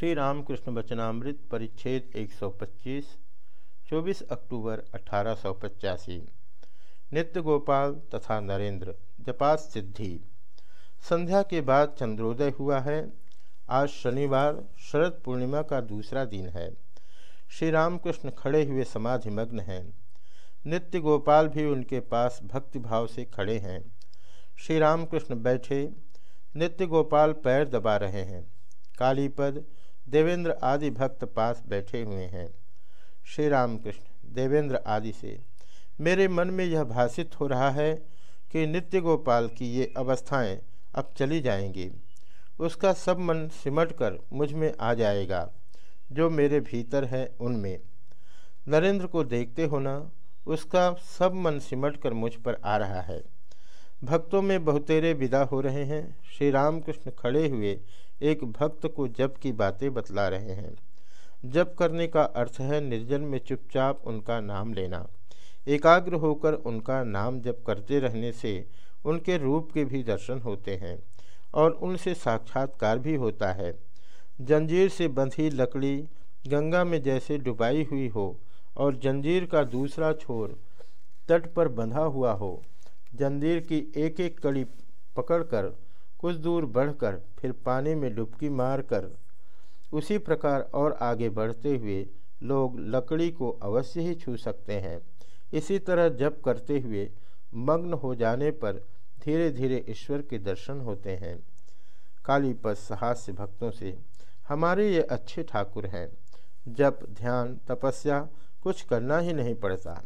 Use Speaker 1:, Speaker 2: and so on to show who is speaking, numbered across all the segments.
Speaker 1: श्री रामकृष्ण वचनामृत परिच्छेद 125 24 अक्टूबर अठारह सौ पचासी। नित्य गोपाल तथा नरेंद्र जपात सिद्धि। संध्या के बाद चंद्रोदय हुआ है। आज शनिवार, शरद पूर्णिमा का दूसरा दिन है। श्री रामकृष्ण खड़े हुए समाधि मग्न हैं। नित्य गोपाल भी उनके पास भक्तिभाव से खड़े हैं। श्री रामकृष्ण बैठे नित्य गोपाल पैर दबा रहे हैं। कालीपद देवेंद्र आदि भक्त पास बैठे हुए हैं। श्री रामकृष्ण, देवेंद्र आदि से, मेरे मन में यह भाषित हो रहा है कि नित्य गोपाल की ये अवस्थाएँ अब चली जाएँगी। उसका सब मन सिमट कर मुझमें आ जाएगा, जो मेरे भीतर है उनमें। नरेंद्र को देखते होना उसका सब मन सिमट कर मुझ पर आ रहा है। भक्तों में बहुतेरे विदा हो रहे हैं। श्री रामकृष्ण खड़े हुए एक भक्त को जप की बातें बतला रहे हैं। जप करने का अर्थ है निर्जन में चुपचाप उनका नाम लेना। एकाग्र होकर उनका नाम जप करते रहने से उनके रूप के भी दर्शन होते हैं और उनसे साक्षात्कार भी होता है। जंजीर से बंधी लकड़ी गंगा में जैसे डुबाई हुई हो और जंजीर का दूसरा छोर तट पर बंधा हुआ हो, जंजीर की एक एक कड़ी पकड़कर कुछ दूर बढ़कर फिर पानी में डुबकी मारकर उसी प्रकार और आगे बढ़ते हुए लोग लकड़ी को अवश्य ही छू सकते हैं। इसी तरह जप करते हुए मग्न हो जाने पर धीरे धीरे ईश्वर के दर्शन होते हैं। कालीपत सहास्य भक्तों से, हमारे ये अच्छे ठाकुर हैं। जप, ध्यान, तपस्या कुछ करना ही नहीं पड़ता।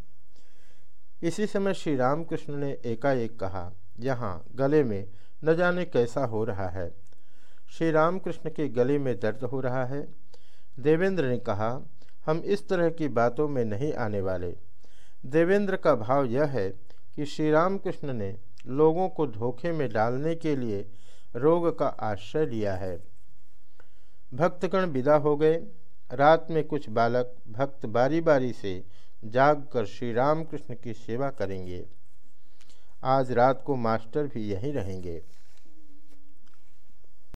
Speaker 1: इसी समय श्री रामकृष्ण ने एकाएक कहा, यहाँ गले में न जाने कैसा हो रहा है। श्री रामकृष्ण के गले में दर्द हो रहा है। देवेंद्र ने कहा, हम इस तरह की बातों में नहीं आने वाले। देवेंद्र का भाव यह है कि श्री रामकृष्ण ने लोगों को धोखे में डालने के लिए रोग का आश्रय लिया है। भक्तगण विदा हो गए। रात में कुछ बालक भक्त बारी बारी से जागकर श्री रामकृष्ण की सेवा करेंगे। आज रात को मास्टर भी यहीं रहेंगे।